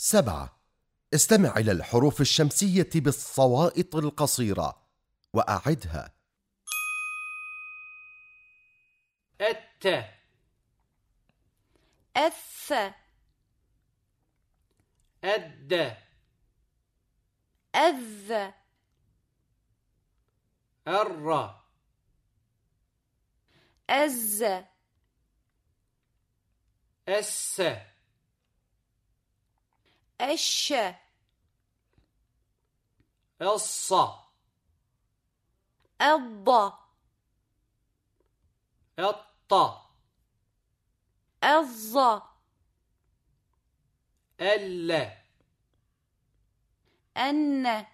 سبعة. استمع إلى الحروف الشمسية بالصوائط القصيرة وأعدها. الت الث الد الذ الر الز الس الش. الص. الض. الط. الظ. ال. أن.